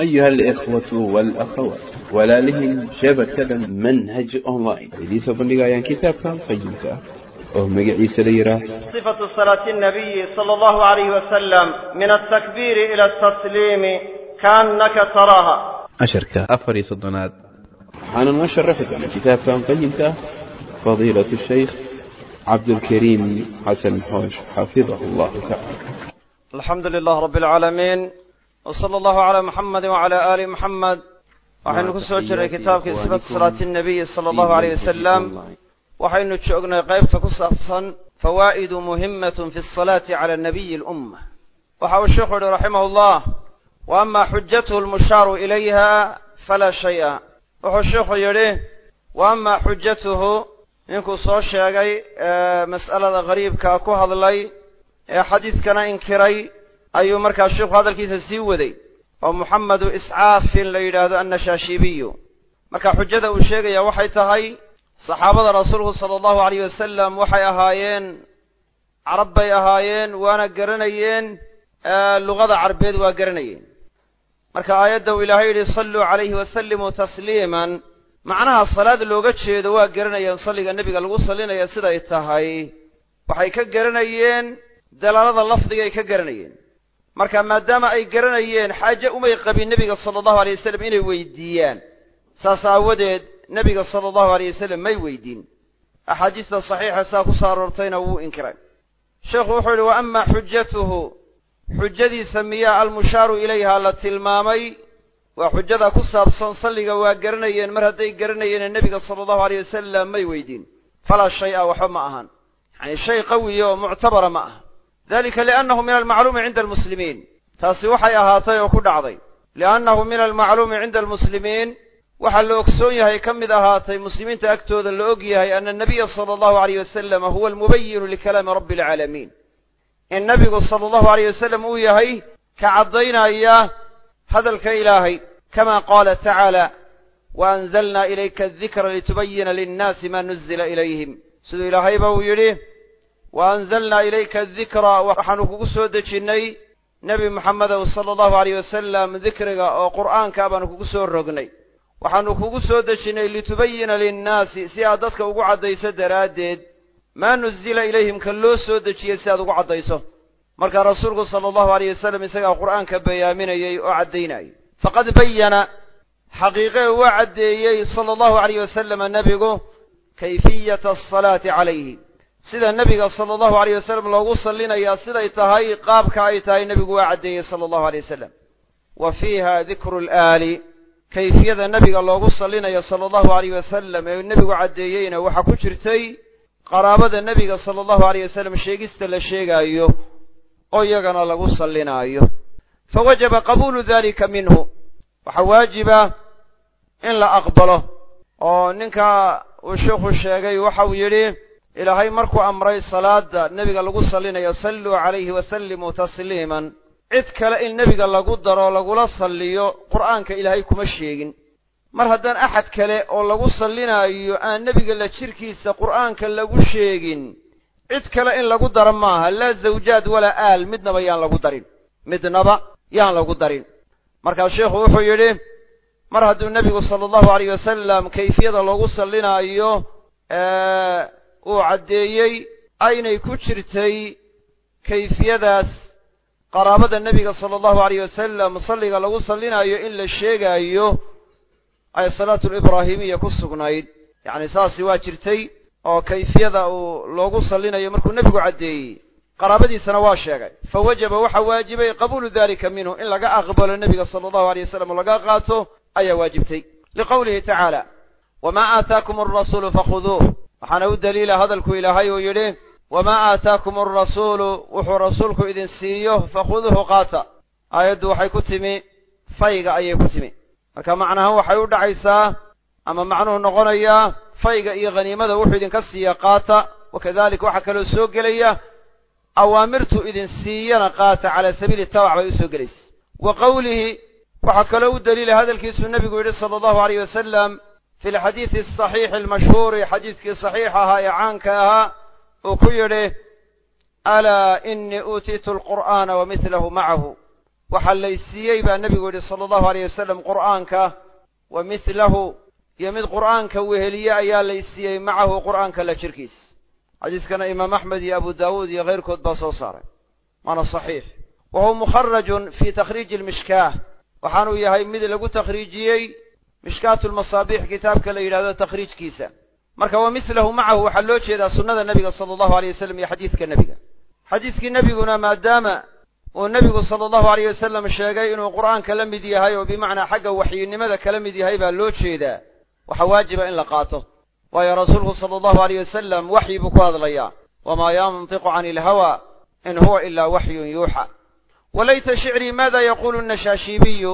أيها الإخوة والأخوات walaalihii shabakada manhaj online idiin soo bandhigayaan kitaabka oh, qayimka oo magaciisa la yihaah صifaة salaaة الnabiyi slى اllah عalayh wasalam min aلtakbir ilى اtasliimi kaanaka taraaha casharka afar iyo soddonaad waxaanan noo sharaxi doona kitaabkan qayimka ah fadiilaة الshaykh cabdاlkariim xasan xoosh xafidahu اllahu tacala alxamdu lilah rab اlcaalamiin وصلى الله على محمد وعلى آل محمد waxaynu ku soo jiray kitaabkii sifatu salaati الnabiy salى allahu alayh wasalam waxaynu joognay qaybta ku saabsan fawaa'idu muhimat fi الصalaati calى nabiyi اlأumma waxa uu sheikhu yihi raximah اllah wa ama xujatuhu lmushaaru ilayha falaa shay'a wuxuu sheikhu yidhi wa ama xujatuhu ninkuu soo sheegay mas'alada gariibkaa ku hadlay ee xadiidkana inkiray ayuu markaa sheikhu hadalkiisa sii waday oo muxamedu iscaafin la yidhaahdo annashaashibiyu. Marka xujada uu sheegaya waxay tahay saxaabada rasuulku sala allahu alayh wasalam waxay ahaayeen carab bay ahaayeen waana garanayeen luqada carbeed waa garanayeen. Marka aayadda uu ilaahay yidhi salluu calayhi wasallimuu tasliiman macnaha salaad looga jeedo waa garanayeen salliga nebiga lagu sallinaya siday tahay. Waxay ka garanayeen dalaalada lafdigay ka garanayeen marka maadaama ay garanayeen xaaje umay qabin nebiga sala allahu alay wasalam inay weydiiyaan saas aawadeed nebiga sala allahu alay wasalam may weydiin. Axaadiista saxiixa saa ku soo aroortayna wuu inkiray sheekhu wuxuu yidhi wa ama xujatuhu xujadiisa miyaa almushaaru ilayha la tilmaamay? Waa xujada ku saabsan salliga waa garanayeen mar hadday garanayeen nebiga sala allahu alay wasalam may weydiin. Falaa shay-a waxba ma ahan. Yacani shay qawiya oo muctabara ma aha dalika liannahu min almacluumi cinda almuslimiin taasi waxay ahaatay oo ku dhacday liannahu min almacluumi cinda almuslimiin waxaa la ogsoon yahay ka mid ahaatay muslimiinta agtooda la og yahay ana anabiya sala allahu alayh wasalam huwa almubayinu likalaami rabbi alcaalamiin in nabigu sala allahu alayh wasalam uu yahay ka caddaynaya hadalka ilaahay kama qaala tacaala wa anzalna ilayka adikra litubayina linnaasi ma nuzila ilayhim siduu ilaahayba uu yidhi wa anzalnaa ilayka adikra waxaanu kugu soo dejinnay nebi moxamedow sala allahu alayh wasalam dikriga oo qur'aanka baanu kugu soo rognay waxaanu kugu soo dejinnay litubayina linnaasi si aad dadka ugu caddayso daraaddeed maa nuzila ilayhim ka loo soo dejiyey si aad ugu caddayso markaa rasuulku sala allahu alayh wasalam isagaa qur'aanka bayaaminayey oo caddaynayay faqad bayana xaqiiqe waa caddeeyey sala allahu alayh wasalama nebigu kayfiyata asalaati calayhi sida nebiga sala allahu alayh wasalam loogu sallinayaa siday tahay qaabka ay tahay nebigu waa caddeeyey sala allahu alay wasalam wa fiiha dikru alaali kayfiyada nebiga loogu sallinayo sala allahu alayh wasalam ee nebigu caddeeyeyna waxaa ku jirtay qaraabada nebiga sala allahu alayh wasalam sheegista la sheegaayo oo iyagana lagu sallinaayo. Fa wajaba qabuulu dalika minhu waxaa waajiba in la aqbalo. Oo ninka uu sheikhu sheegay waxa uu yidhi ilaahay markuu amray salaada nebiga lagu sallinayo salluu calayhi wasallimuu tasliiman. Cid kale in nebiga lagu daro lagula salliyo qur'aanka ilaahay kuma sheegin. Mar haddaan axad kale oo lagu sallinaayo aan nebiga la jirkiisa qur'aanka lagu sheegin cid kale in lagu daro maaha laa zawjaad walaa aal midnaba yaan lagu darin. Midnaba yaan lagu darin. Markaa sheikhu wuxuu yidhi mar hadduu nebigu sala allahu alayh wasalam kayfiyada loogu sallinaayo uu caddeeyey aynay ku jirtay kayfiyadaas qaraabada nebiga sala allahu alayh wasalam salliga lagu sallinaayo in la sheegaayo ay salaatulibraahimiya ku sugnayd. Yacni saasi waa jirtay oo kayfiyada uu loogu sallinayo markuu nebigu caddeeyey. Qaraabadiisana waa sheegay. Fa wajaba waxaa waajibay qabuulu dalika minhu in laga aqbalo nebiga sala allahu alayh wasalam oo laga qaato ayaa waajibtay. Liqowlihi tacaala wamaa aataakum alrasuulu fakhuduuh waxaana u daliila hadalku ilaahay uu yidhi wamaa aataakum alrasuulu wuxuu rasuulku idin siiyo fakhuduuhu qaata. Aayaddu waxay ku timi fayga ayay ku timi. Marka macnahaan waxay u dhacaysaa ama macnuhu noqonayaa fayga iyo khaniimada wuxuu idinka siiya qaata wakadalika waxaa kaloo soo gelaya awaamirtu idin siiyana qaata calaa sabiili tabac bay u soo gelaysa. Wa qowlihi waxaa kaloo u daliila hadalkiisuu nebigu yidhi sala allahu alayh wasalam fi alxadiidi asaxiixi almashhuuri xadiidkii saxiixa ahaa ee caanka ahaa uu ku yidhi alaa inii uutiitu alqur'aana wa midlahu macahu waxaa laysiiyey baa nebigu yidhi sala allahu aleyh wasalam qur'aanka wa midlahu iyo mid qur'aanka weheliye ayaa laysiiyey macahu qur'aanka la jirkiis xadiiskana imaam axmed iyo abu daawuud iyo keyrkood baa soo saaray waana saxiix wa huwa mukharajun fii takhriiji waxaanuu yahay mid lagu takhriijiyey mishkaatu lmasaabiix kitaabka la yidhahdo takhriijkiisa. Marka wa midlahu macahu waxaa loo jeedaa sunnada nebiga sala allahu aleyh wasalam iyo xadiidka nebiga xadiidkii nebiguna maadaama uu nebigu sala allahu aleyh wasalam sheegay inuu qur'aanka la mid yahay oo bimacnaa xagga waxyinimada kala mid yahay baa loo jeedaa. Waxaa waajiba in la qaato. Waayo rasuulku sala allahu aleyh wasalam waxyi buu ku hadlayaa. Wamaa yantiqu cani ilhawa in huwa ilaa waxyun yuuxa. Walayta shicrii maada yaquulu nashaashiibiyu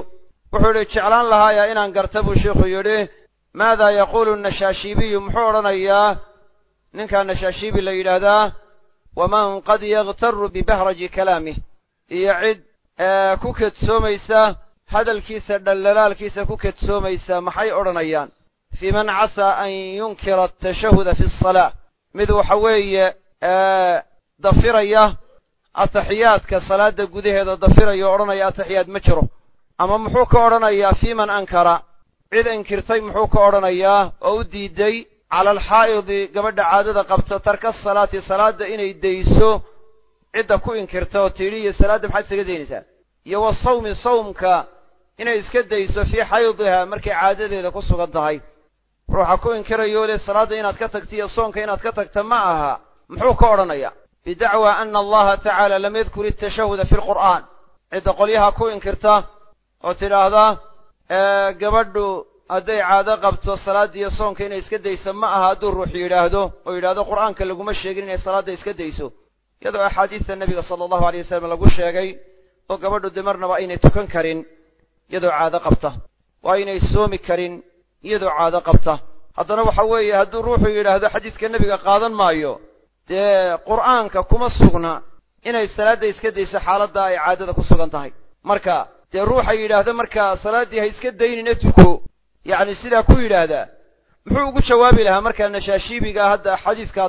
wuxuu idhi jeclaan lahaayaa inaan garta buu sheikhu yidhi. Maada yaquulu nashaashiibiyu muxuu odhanayaa ninkaa nashaashiibi la yidhaahdaa waman qad yakhtaru bibahraji kalaamih iyo cid ku kedsoomaysa hadalkiisa dhallalaalkiisa ku kedsoomaysa maxay odhanayaan? Fii man casaa an yunkira atashahuda fi asalaa mid waxa weeye dafiraya ataxiyaadka salaadda gudaheeda dafiraya o odhanaya ataxiyaad ma jiro ama muxuu ka odhanayaa fii man ankara. Cid inkirtay muxuu ka odhanayaa oo u diiday cala alxaa'idi gabadha caadada qabta tarka salaati salaadda inay dayso. Cidda ku inkirta oo tidhi iyo salaadda maxaad isaga daynaysaa? Iyo wa sawmi sawmka inay iska dayso fii xaydiha markay caadadeeda ku sugan tahay. Ruuxa ku inkirayo le salaadda inaad ka tagta iyo soonka inaad ka tagta ma aha. Muxuu ka odhanaya bidacwa ana allaha tacaala lam yadkur itashahuda fi lqur'aan cidda qolyaha ku inkirta oo tidhaahda gabadhu hadday caado qabto salaadda iyo soonka inay iska daysa ma aha hadduu ruux yidhaahdo oo yidhahdo qur'aanka laguma sheegin inay salaadda iska dayso. Iyadoo axaadiista nebiga sala allahu aleyh wasalam lagu sheegay oo gabadhu dee marnaba aynay tukan karin iyadoo caado qabta. Oo aynay soomi karin iyadoo caado qabta. Haddana waxa weeye hadduu ruuxu yidhaahdo xadiiska nebiga qaadan maayo dee qur'aanka kuma sugna inay salaadda iska dayso xaaladda ay caadada ku sugan tahay. Marka dee ruuxa yidhaahda markaa salaaddii ha iska daynina tuko. Yacni sidaa ku yidhaahdaa. Muxuu ugu jawaabi lahaa markaa nashaashiibiga hadda xadiiskaa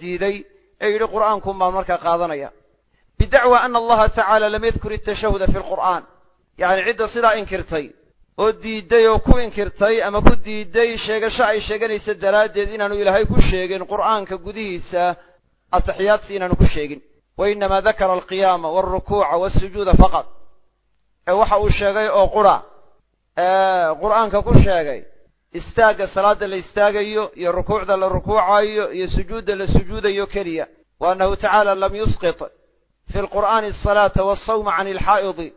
diiday ee yidhi qur'aankuun baan markaa qaadanaya. Bidacwa ana allaha tacaala lam yadkur itashahuda fi lqur'aan yacni cidda sidaa inkirtay oo diidday oo ku inkirtay ama ku diidday sheegasho ay sheeganaysa daraaddeed inaanu ilaahay ku sheegin qur'aanka gudihiisa ataxiyaadsi inaanu ku sheegin. Wa innamaa dakara alqiyaama walrukuuca walsujuuda faqad ee waxa uu sheegay oo qura qur'aanka ku sheegay istaagga salaadda la istaagayo iyo rukuucda la rukuucayo iyo sujuudda la sujuudayo keliya. Wa annahu tacaala lam yusqit fi lqur'aani asalaata walsawma can ilxaa'idi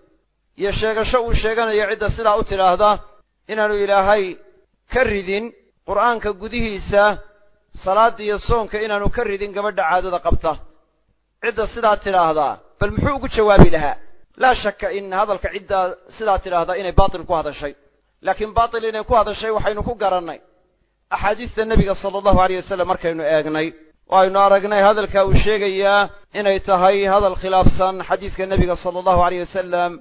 iyo sheegasho uu sheeganayo cidda sidaa u tidhaahda inaanu ilaahay ka ridin qur'aanka gudihiisa salaadda iyo soonka inaanu ka ridin gabadha caadada qabta. Cidda sidaa tidhaahdaa bal muxuu ugu jawaabi lahaa laa shakka in hadalka ciddaa sidaa tidhaahdaa inay baatil ku hadashay. Laakiin baatil inay ku hadashay waxaynu ku garannay. Axaadiista nebiga sala allahu aleyh wasalam markaynu eegnay oo aynu aragnay hadalka uu sheegayaa inay tahay hadal khilaafsan xadiiska nebiga sala allahu aleyh wasalam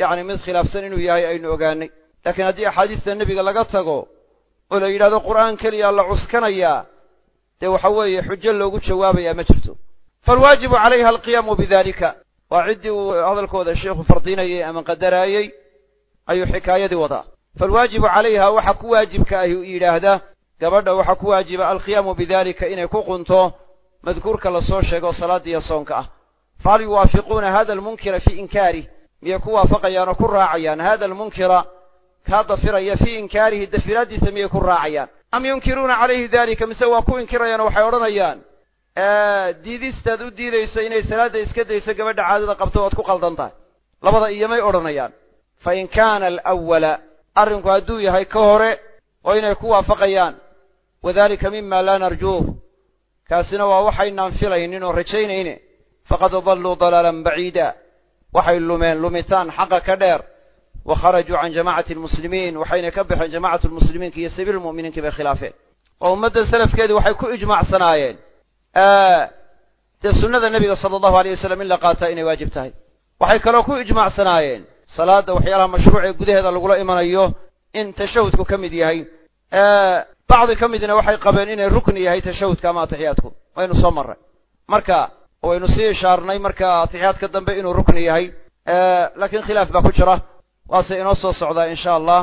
yacni mid khilaafsan inuu yahay aynu ogaanay. Laakiin haddii axaadiista nebiga laga tago oo la yidhahdo qur'aan keliya la cuskanayaa dee waxa weeye xujo loogu jawaabayaa ma jirto. Faalwaajibu calayha alqiyaamu bidalika waa ciddii uu hadalkooda sheikhu fardinayay ama qadaraayey ayuu xikaayadii wadaa. Faalwaajibu calayha waxa ku waajibka ahi yidhaahda gabadha waxaa ku waajiba alqiyaamu bidalika inay ku qunto madkuurka la soo sheego salaadda iyo soonka ah. Fahal yuwaafiquuna hada almunkira fii inkaarih miyay ku waafaqayaan oo ku raacayaan hada almunkira kaa dafiraya fii inkaarihi dafiraaddiisa miyay ku raacayaan. Am yunkiruuna calayhi dalika mise waa ku inkirayaan waxay odhanayaan diidistaad u diidayso inay salaadda iska dayso gabadha caadada qabto waad ku qaldan tahay. Labada iyomay odhanayaan. Fa in kaana alawala arrinku hadduu yahay ka hore oo inay ku waafaqayaan. Wadalika mima laa narjuuh kaasina waa waxaynaan filaynin oo rajaynayne faqad dalluu dalaalan baciida. Waxay lumeen lumitaan xaqa ka dheer. Wa kharajuu can jamacati almuslimiin waxayna ka baxeen jamacatu lmuslimiinka iyo sabiil lmu'miniinka bay khilaafeen. Oo ummadda salafkeedii waxay ku ijmacsanaayeen dee sunnada nebiga sala allahu aleyh wasalam in la qaataa inay waajib tahay. Waxay kaloo ku ijmacsanaayeen salaadda waxyaalaha mashruuc ee gudaheeda lagula imanayo in tashahudku ka mid yahay. Bacdi ka midna waxay qabeen inay rukni yahay tashahudka ama atixiyaadku waynu soo marray. Marka waynu sii ishaarnay marka atixiyaadka dambe inuu rukni yahay. Laakiin khilaaf baa ku jira. Waase inoo soo socdaa insha allah.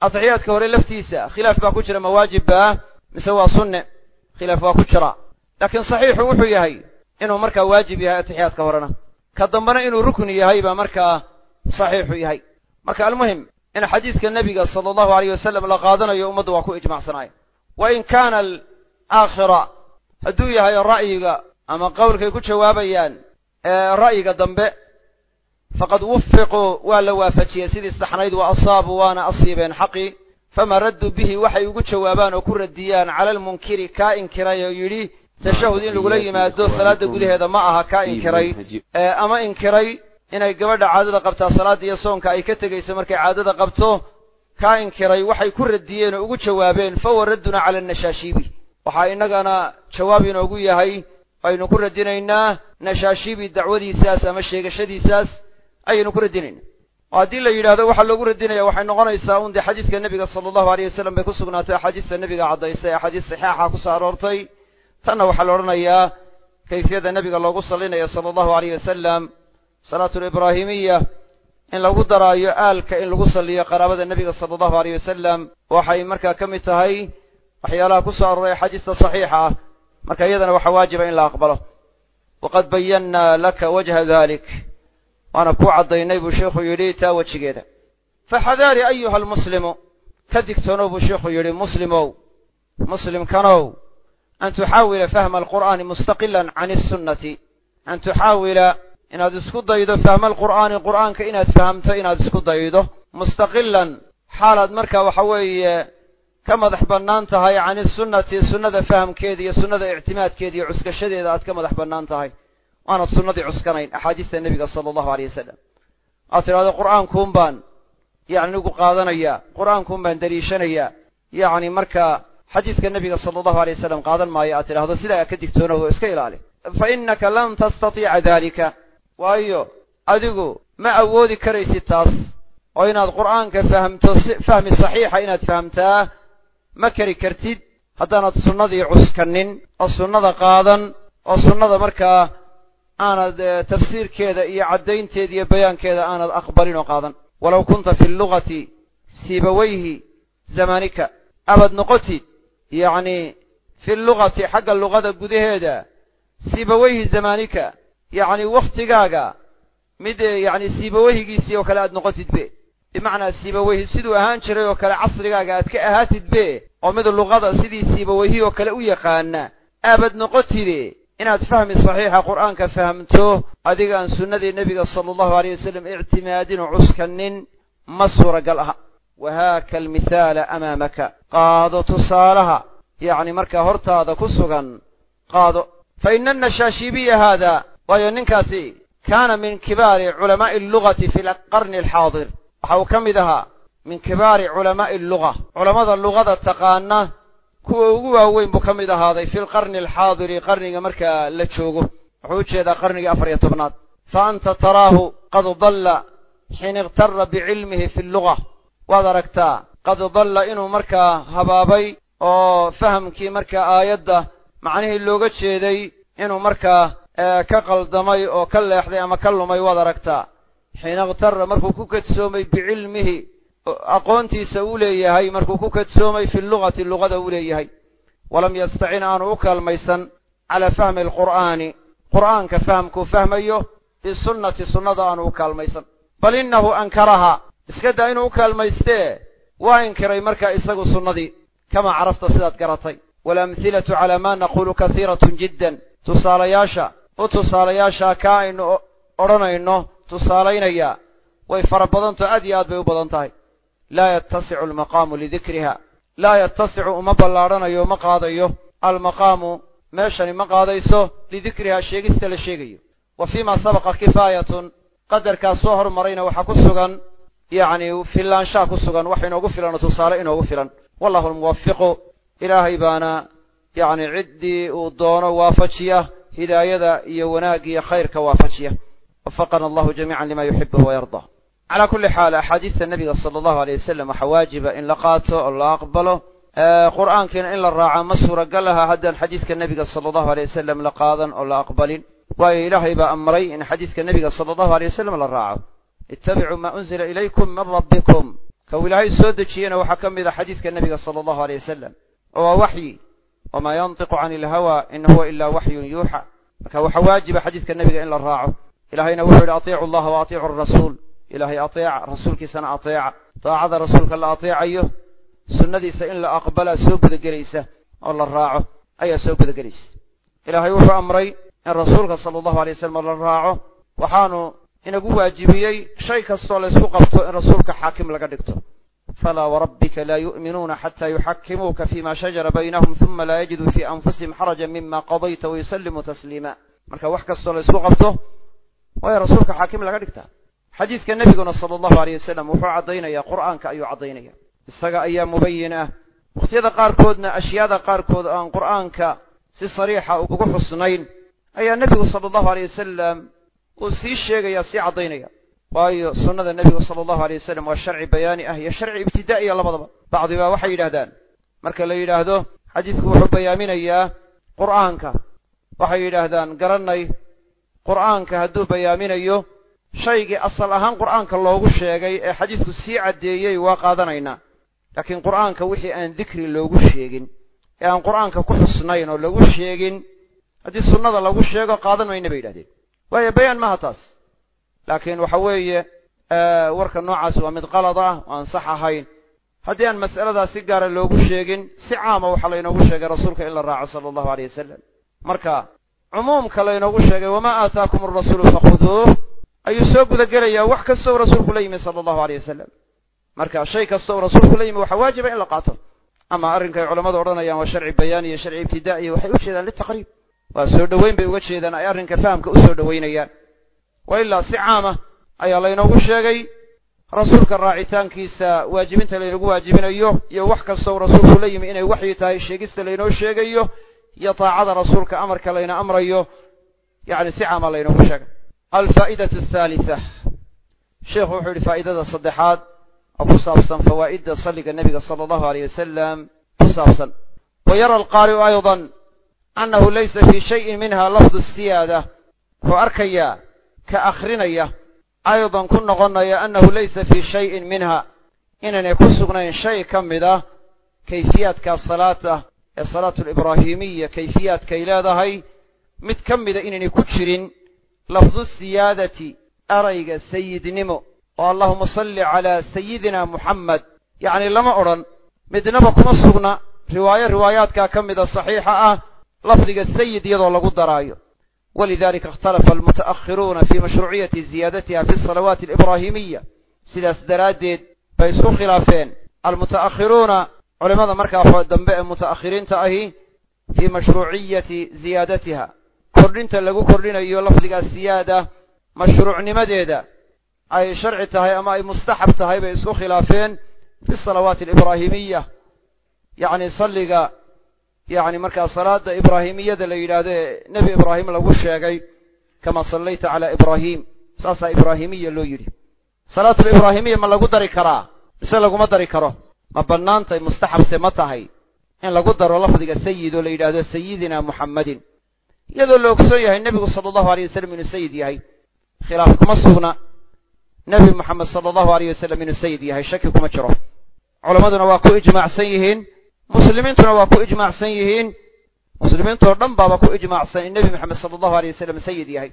Atixiyaadka hore laftiisa khilaaf baa ku jira ma waajib baa mise waa sunne? Khilaaf waa ku jira laakiin saxiixu wuxuu yahay inuu markaa waajib yahay atixiyaadka horena. Ka dambena inuu rukni yahay baa markaa saxiixu yahay. Marka almuhim in xadiidka nebiga sala allahu alayh wasalam la qaadanayo ummaddu waa ku ijmacsanaaya wa in kaana alaakhira hadduu yahay ra'yiga ama qowlkay ku jawaabayaan ra'yiga dambe faqad wufiquu waa la waafajiyey. Sidii saxnayd wa asaabuu waana asiibeen xaqii fama raddu bihi waxay ugu jawaabaan oo ku radiyaan cala almunkiri kaa inkiray oo yidhi tashahud in lagula yimaado salaadda gudaheeda ma aha kaa inkiray ama inkiray inay gabadha caadada qabtaa salaadda iyo soonka ay ka tegayso markay caadada qabto kaa inkiray waxay ku radiyeen oo ugu jawaabeen fahuwa radduna cala annashaashiibi waxaa innagana jawaab inoogu yahay aynu ku radinaynaa nashaashiibi dacwadiisaas ama sheegashadiisaas ayaynu ku radinayna oo haddii la yidhahdo waxaa loogu radinaya waxay noqonaysaa un dee xadiidka nebiga sala allahu aleyh wasalam bay ku sugnaatay axaadiista nebiga caddaysay axaadiis saxiixa ku soo aroortay tanna waxaa la odhanayaa kayfiyada nebiga loogu sallinaya sala allahu aleyh wasalam salaatulibraahimiya in lagu daraayo aalka in lagu salliyo qaraabada nebiga sala allahu aleyh wasalam waxay markaa ka mid tahay waxyaalaha ku soo arooray axaadiista saxiixa ah marka iyadana waxaa waajiba in la aqbalo. Waqad bayannaa laka wajha dalik waana kuu caddaynay buu sheikhu yidhi taa wejigeeda. Faxadaari ayuha almuslimu ka digtoonow buu sheikhu yidhi muslimow muslimkanow an tuxaawila fahma alqur'aani mustaqilan can isunnati an tuxaawila inaad isku daydo fahma alqur'aani qur'aanka inaad fahamto inaad isku daydo mustaqilan xaalaad markaa waxa weeye ka madax bannaan tahay can isunnati sunnada fahamkeeda iyo sunnada ictimaadkeeda iyo cuskashadeeda aad ka madax bannaan tahay waanad sunnadii cuskanayn axaadiista nebiga sala allahu aleyh wasalam aad tidhahdo qur'aankuun baan yacni ugu qaadanaya qur'aankuun baan deliishanayaa yacni xadiidka nebiga sala allahu alay wasalam qaadan maayo aad tidhahdo sidaa ka digtoonow oo iska ilaali. Fa innaka lan tastatiica daalika. Waayo adigu ma awoodi karaysid taas. Oo inaad qur'aanka fahamto fahmi saxiixa inaad fahamtaa ma kari kartid. Haddaanad sunnadii cuskanin oo sunnada qaadan oo sunnada markaa aanad tafsiirkeeda iyo caddaynteeda iyo bayaankeeda aanad aqbalin oo qaadan. Walow kunta fi lugati siibawayhi zamanika abad noqotid yacni fi lugati xagga luqada gudaheeda siibawayhi zamaanika yacni wakhtigaaga mid yacni siibawayhigiisii oo kale aad noqotid be bimacnaa siibaweyhi siduu ahaan jiray oo kale casrigaaga aad ka ahaatid be oo mid luqada sidii siibaweyhi oo kale u yaqaana aabad noqotide inaad fahmi saxiixa qur'aanka fahamto adiga aan sunnadii nebiga sala allahu aleyh wasalam ictimaadin oo cuskanin ma suuragal aha wahaaka almithaala amaamaka qaado tusaalaha yacni markaa hortaada ku sugan qaado fa ina annashaashibiya haada waayo ninkaasi kaana min kibaari culamaa'i allugati fi alqarni alxaadir waxa uu ka mid ahaa min kibaari culamaa'i alluga culammada lugada taqaana kuwa ugu waaweyn buu ka mid ahaaday fi lqarni alxaadiri qarniga markaa la joogo wuxuu u jeedaa qarnigii afar iyo tobnaad fa anta taraahu qad dalla xiina ikhtara bicilmihi fi lluga waad aragtaa qad dalla inuu markaa habaabay oo fahamkii markaa aayadda macnihii looga jeeday inuu markaa ka qaldamay oo ka leexday ama ka lumay waad aragtaa. Xiina ikhtara markuu ku kadsoomay bicilmihi aqoontiisa uu leeyahay markuu ku kadsoomay fi lugati luqada uu leeyahay. Walam yastacin aanu u kaalmaysan calaa fahmi alqur'aani qur'aanka fahamkuu fahmayo bisunnati sunnada aanu u kaalmaysan. Bal innahu ankaraha iska daa inuu u kaalmaystee. Waa inkiray markaa isagu sunnadii. Kamaa carafta sidaad garatay. Waalamhilatu calaa maa naquulu kahiiratun jiddan. Tusaalayaasha u tusaalayaashaa kaa aynu odhanayno tusaalaynaya way fara badanto aad iyo aad bay u badan tahay. Laa yattasicu almaqaamu lidikriha. Laa yattasicu uma ballaadhanayo ma qaadayo. Almaqaamu meeshani ma qaadayso lidikriha sheegista la sheegayo. Wa fii ma sabaqa kifaayatun. Qadarkaas soo hormarayna waxaa ku sugan yacni filaanshaa ku sugan wax inoogu filan oo tusaale inoogu filan. Wallahu almuwafiqu ilaahay baana yacni ciddii uu doono waafajiya hidaayada iyo wanaag iyo khayrka waafajiya. Wafaqana allahu jamiican lima yuxibuhu wayardaa calaa kulli xaal axaadiista nebiga sala allahu aleyh wasalam waxaa waajiba in la qaato oo la aqbalo. Qur'aankiina in la raaca ma suuragal aha haddaan xadiidka nebiga sala allahu aleyh wasalam la qaadan oo la aqbalin. Waayo ilaahay baa amray in xadiidka nebiga sala allahu alay wasalam la raaco ittabicuu maa unzila ilaykum min rabbikum. Ka uu ilaahay soo dejiyena waxaa ka mid a xadiidka nebiga sala allahu aleyh wasalam oo waa waxyi wamaa yantiqu cani ilhawa in huwa ilaa waxyun yuuxa. Marka waxaa waajiba xadiidka nebiga in la raaco ilahayna wuxuu yidhi atiicu allaha wa atiicu arasuul ilaahay ateeca rasuulkiisana ateeca. Daacada rasuulka la ateecayo sunnadiisa in la aqbalaa soo gudagelaysa oo la raaco ayaa soo gudagelaysa. Ilaahay wuxuu amray in rasuulka sala allahu alay wasalam la raaco inagu waajibiyey shay kastoo laysku qabto in rasuulka xaakim laga dhigto. Falaa warabbika laa yu'minuuna xataa yuxakimuuka fima shajara baynahum huma laa yajiduu fii anfusihim xarajan mima qadayta wayusallimuu tasliima marka wax kastoo laysku qabto waa in rasuulka xaakim laga dhigtaa xadiidka nebiguna sala allahu aleyh wasalam wuxuu caddaynaya qur'aanka ayuu caddaynaya. Isaga ayaa mubayin ah. Wakhtiyada qaarkoodna ashyaada qaarkood aan qur'aanka si sariixa ugu xusnayn ayaa nebigu sala allahu aleyh wasalam uu sii sheegaya sii caddaynaya. Waayo sunnada nebigu sala allahu aleyh wasalam waa sharci bayaani ah iyo sharci ibtidaa'iya labadaba. Bacdibaa waxay yidhahdaan marka la yidhaahdo xadiidku wuxuu bayaaminayaa qur'aanka. Waxay yidhaahdaan garanay qur'aanka hadduu bayaaminayo shaygii asal ahaan qur'aanka loogu sheegay ee xadiidku sii caddeeyey waa qaadanaynaa laakiin qur'aanka wixii aan dikri loogu sheegin ee aan qur'aanka ku xusnayn oo lagu sheegin haddii sunnada lagu sheego qaadan mayna bay yidhahdeen waayo bayaan maaha taas laakiin waxa weeye warka noocaas waa mid qalad ah oo aan sax ahayn. Haddii aan mas'aladaa si gaara loogu sheegin si caama waxaa laynoogu sheegay rasuulka in la raaco sala allahu aleyh wasalam marka cumuumka laynoogu sheegay wamaa aataakum arasuulu fakhuduuh ayuu soo gudagelayaa wax kasta uu rasuulku la yimi sala allahu aleyh wasalam marka shay kasta uu rasuulku la yimi waxaa waajiba in la qaato. Ama arrinkay culammadu odhanayaan waa sharci bayaan iyo sharci ibtidaa'iya waxay u jeedaan litaqriib waa soo dhoweyn bay uga jeedaan ay arrinka fahamka u soo dhoweynayaan wa ilaa si caama ayaa laynoogu sheegay rasuulka raacitaankiisa waajibinta laynagu waajibinayo iyo wax kasta uu rasuulku la yimi inay waxyi tahay sheegista laynoo sheegayo iyo taacada rasuulka amarka layna amrayo yacni si caama laynoogu sheegay. Alfaa'idatu athaalitha sheikhu wuxuu yidhi faa'idada saddexaad oo ku saabsan fawaa'idda salliga nebiga sala allahu aleyh wasalam ku saabsan. Wa yara alqaari'u aydan annahu laysa fii shayin minha lafdu siyaada wuxuu arkayaa ka akhrinaya aydan ku noqonaya annahu laysa fii shayin minha inaynay ku sugnayn shay ka mid ah kayfiyaadka salaata ee salaatu alibraahimiya kayfiyaadkay leedahay mid ka mida inaynay ku jirin lafdu siyaadati erayga sayidnimo oo allahuma salli calaa sayidina muxammed yacni lama odhan midnaba kuma sugna riwaayo riwaayaadkaa ka mida saxiixa ah lafdiga sayid iyadoo lagu daraayo. Walidalika ikhtalafa almuta'akhiruuna fii mashruuciyati ziyaadatiha fi asalawaati alibraahimiya sidaas daraaddeed bay isku khilaafeen. Almuta'akhiruuna culimmada markaa dambe ee muta'akhiriinta ahi fii mashruuciyati ziyaadatiha. Kordhinta lagu kordhinayo lafdigaa siyaada mashruucnimadeeda. Ay sharci tahay ama ay mustaxab tahay bay isku khilaafeen fi salawaati alibraahimiya yacni yacni markaa salaada ibraahimiyada la yidhaahdo ee nebi ibraahim lagu sheegay kama sallayta calaa ibraahim saasaa ibraahimiya loo yidhi. Salaatulibraahimiya ma lagu dari karaa? Mise laguma dari karo? Ma bannaantay mustaxabse ma tahay in lagu daro lafdiga sayid oo la yidhaahdo sayidina muxammadin iyadoo la ogsoon yahay nebigu sala allahu aleyh wasalam inuu sayid yahay. Khilaaf kuma sugna. Nebi moxamed sala allahu aleyh wasalam inuu sayid yahay. Shaki kuma jiro. Culammaduna waa ku ijmaacsan yihiin muslimiintuna waa ku ijmaacsan yihiin muslimiintoo dhan baaba ku ijmaacsan in nebi moxamed sala allahu aleyh wasalam sayid yahay.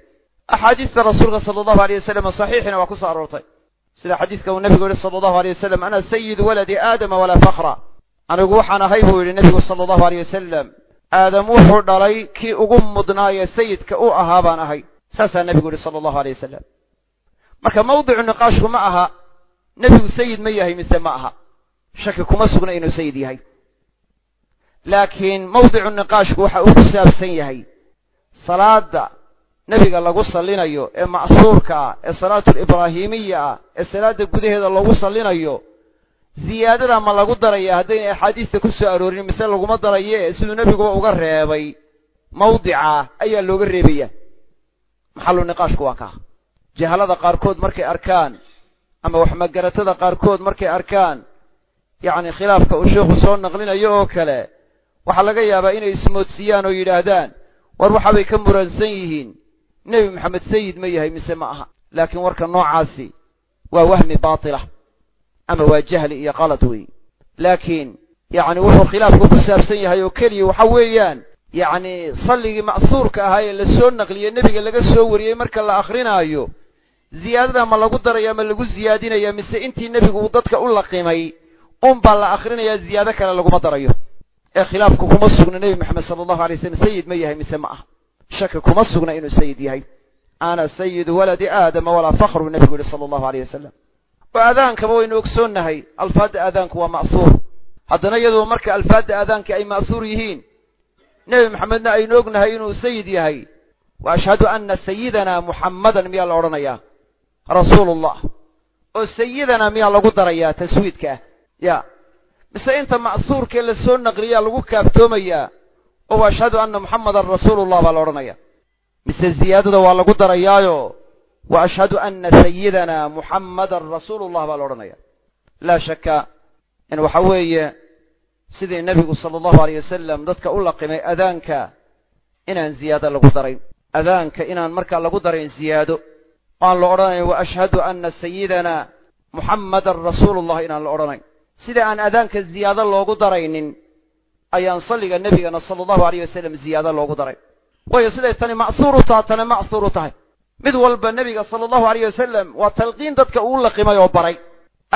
Axaadiista rasuulka sala allahu aleyh wasalam saxiixina waa ku soo aroortay sida xadiiska uu nebigu yihi sala allahu aleyh wasalam ana sayidu waladi aadama walaa fakra anigu waxaan ahay buu yidhi nebigu sala allahu aleyh wasalam aadam wuxuu dhalay kii ugu mudnaayee sayidka u ahaa baan ahay. Saasaa nebigu yihi sala allahu aleyh wasalam marka mawdicu niqaashku ma aha nebigu sayid ma yahay mise ma aha. Shaki kuma sugna inuu sayid yahay laakiin mawdicu niqaashku waxa uu ku saabsan yahay. Salaada nebiga lagu sallinayo ee ma'suurka ah ee salaatulibraahimiya ah ee salaadda gudaheeda loogu sallinayo ziyaadada ma lagu daraya haddaynay axaadiista ku soo aroorin mise laguma daraye siduu nebiguba uga reebay mawdica ayaa looga reebaya maxallu niqaashku waa kaa jahalada qaarkood markay arkaan ama waxmagaratada qaarkood markay arkaan yacni khilaafka uu sheikhu soo naqlinayo oo kale waxaa laga yaabaa inay ismoodsiiyaan oo yidhaahdaan war waxaabay ka muransan yihiin. Nebi maxamed sayid ma yahay mise ma aha. Laakiin warka noocaasi waa wahmi baatilah ama waa jahli iyo qalad weeye laakiin yacni wuxuu khilaafku ku saabsan yahay oo keliya waxa weeyaan yacni salligii ma'huurka ahaa ee la soo nebiga laga soo wariyey marka la akrinaayo ziyaadada ma lagu daraya ma lagu ziyaadinaya mise intii nebigu uu dadka u laqimay unbaa la akhrinayaa ziyaado kale laguma darayo ee khilaafku kuma sugna nebi maxamed sala allahu alay slam sayid ma yahay mise ma aha. Shaki kuma sugna inuu sayid yahay. Ana sayidu waladi aadama walaa fakru nebigu yihi sala allahu aleyh wasalam oo aadaankaba waynu ogsoonnahay alfaadda aadaanku waa ma'huur haddana iyadoo marka alfaadda aadaanka ay ma'huur yihiin nebi maxamedna aynu ognahay inuu sayid yahay. Wa ashhadu anna sayidana muxammadan miyaa la odhanayaa? Rasuulullah. Oo sayidana miyaa lagu darayaa taswiidka ah. Ya mise inta ma'huurkee la soo naqliyaa lagu kaaftoomayaa oo ashhadu anna muxammadan rasuulullah baa la odhanaya mise ziyaadada waa lagu darayaayo wa ashhadu anna sayidana muxammadan rasuulullah baa la odhanaya laa shaka in waxa weeye sidii nebigu sala allahu aleyh wasalam dadka u laqimay adaanka inaan ziyaado lagu darayn. Adaanka inaan markaa lagu darayn ziyaado. Aan la odhanayn wa ashhadu anna sayidana muxammadan rasuulullah inaan la odhanayn sida aan adaanka ziyaado loogu daraynin ayaan salliga nebigana sala allahu aleyh wasalam ziyaado loogu daray. Waayo siday tani ma'huur u taha tana ma'huur u tahay. Mid walba nebiga sala allahu aleyh wasalam waa talqiin dadka uu laqimay oo baray.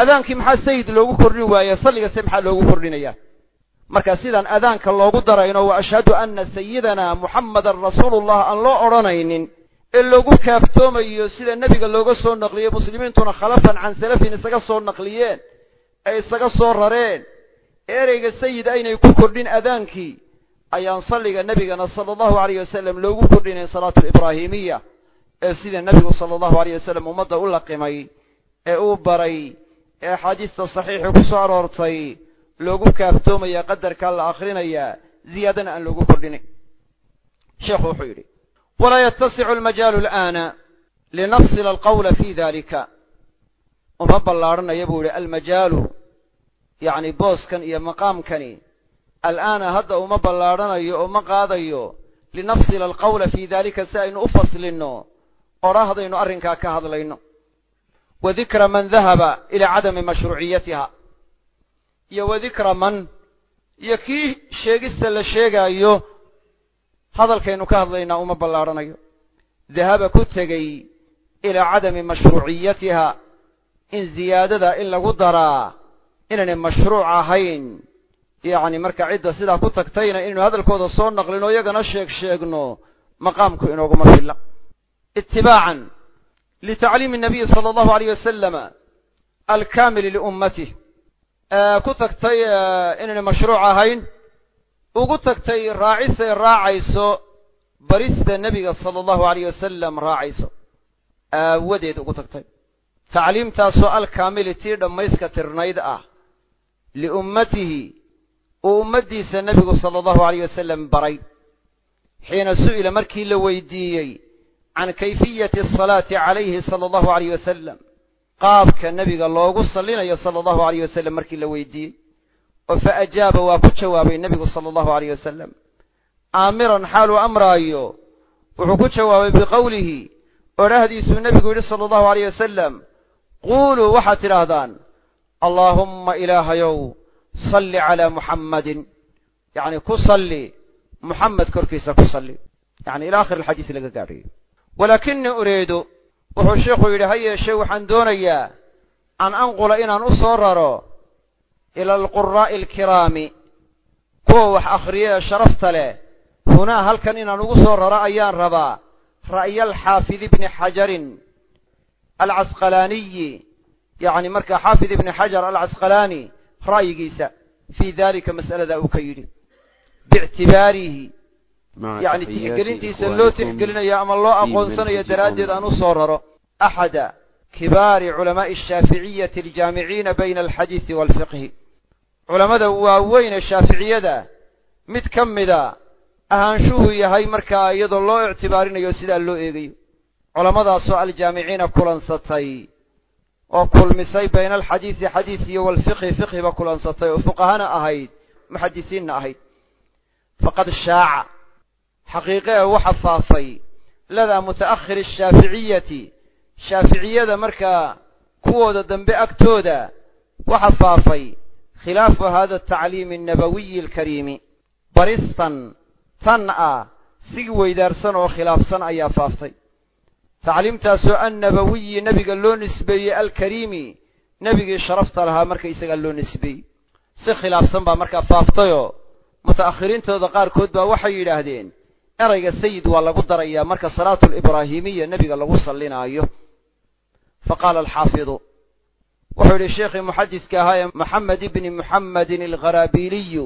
Adaankii maxaa sayid loogu kordhin waaye? Salligase maxaa loogu kordhinaya? Marka sidaan adaanka loogu darayno wa ashhadu anna sayidana muxammadan rasuulullah aan loo odhanaynin ee loogu kaaftoomayo sida nebiga looga soo naqliyey muslimiintuna khalafan can salafin isaga soo naqliyeen ay isaga soo rareen. Ereyga sayid aynay ku kordhin adaankii ayaan salliga nebigana sala allahu aleyh wasalam loogu kordhinayn salaatu libraahimiya ee sida nebigu sala allahu aleyh wasalam ummadda u laqimay ee uu baray ee axaadiista saxiixii ku soo aroortay loogu kaaftoomaya qadarkaa la akhrinayaa ziyaadana aan loogu kordhinayn sheekhu wuxuu yidhi walaa yatasicu almajaalu al'aana linafsila alqawla fi dalika uma ballaadhanaya buu yidhi almajaalu yacni booskan iyo maqaamkani al'aana hadda uma ballaadhanayo oo ma qaadayo linafsila alqawla fii dalika si aynu u faslinno odhahdaynu arrinkaa ka hadlayno. Wa dikra man dahaba ilaa cadami mashruuciyatiha. Iyo wa dikra man iyo kii sheegista la sheegaayo hadalkaynu ka hadlaynaa uma ballaadhanayo. Dahaba ku tegey ilaa cadami mashruuciyatiha in ziyaadada in lagu daraa inaynay mashruuc ahayn. Yacni marka cidda sidaa ku tagtayna inaynu hadalkooda soo naqlino iyagana sheeg sheegno maqaamku inooguma filla. Itibaacan litacliimi nabiyi sala allahu aleyh wasalama alkaamili liummatih ku tagtay inaynay mashruuc ahayn. Ugu tagtay raacisay raacayso barista nebiga sala allahu aleyh wasalam raacayso aawadeed ugu tagtay. Tacliimtaasoo alkaamili tii dhammayska tirnayd ah liummatihi uu ummaddiisa nebigu sala allahu aleyh wasalam baray. xiina su'ila markii la weydiiyey can kayfiyati asalaati calayhi sala allahu aleyh wasalam qaabka nebiga loogu sallinayo sala allahu aleyh wasalam markii la weydiiyey oo fa ajaaba waa ku jawaabay nebigu sala allahu aleyh wasalam aamiran xaaluu amraayo wuxuu ku jawaabay biqowlihi odhahdiisuu nebigu yidhi sala allahu aleyh wasalam quuluu waxaad tidhaahdaan allaahumma ilaahayow salli calaa muxammadin yacni ku salli muxamed korkiisa ku salli. Yani ila akhir alxadiis laga gaadhayo walaakinii uriidu wuxuu sheikhu yidhi ha yeeshee waxaan doonayaa an anqula inaan u soo raro ila alquraa'i alkiraami kuwa wax akhriye ee sharafta leh. Hunaa halkan inaan ugu soo raro ayaan rabaa. Ra'ya alxaafid ibni xajarin alcasqalaaniyi yacni markaa xaafid ibni xajar alcasqalaani ra'yigiisa fii dalika mas'alada uu ka yidhi. Biictibaarihi yacni tixgelintiisa loo tixgelinayo ama loo aqoonsanayo daraaddeed aan u soo raro axada kibaari culamaa'i ashaaficiyati aljaamiciina bayna alxadiisi waalfiqhi culammada waaweyn ee shaaficiyada mid ka mida ahaanshuhu yahay markaa iyadoo loo ictibaarinayo sidaa loo eegayo. Culammadaasoo aljaamiciina kulansatay oo kulmisay bayna alxadiisi xadiis iyo walfiqhi fiqhiba kulansatay oo fuqahana ahayd muxadisiinna ahayd. Faqad shaaca. Xaqiiqe waxa faafay. Ladaa muta'akhiri ashaaficiyati shaaficiyada markaa kuwooda dambe agtooda waxa faafay. Khilaafu hada atacliimi annabawiyi alkariimi. Baristan tan ah si weydaarsan oo khilaafsan ayaa faaftay tacliimtaasoo annabawiyi nebiga loo nisbeeyey alkariimi nebigii sharafta lahaa marka isagaa loo nisbeeyey si khilaafsan baa markaa faaftayoo muta'akhiriintooda qaarkood baa waxay yidhaahdeen erayga sayid waa lagu darayaa marka salaatu libraahimiya nebiga lagu sallinaayo fa qaala alxaafidu wuxuu yidhi sheekhii muxadiska ahaa ee moxamed ibni muxamedin algharaabiiliyu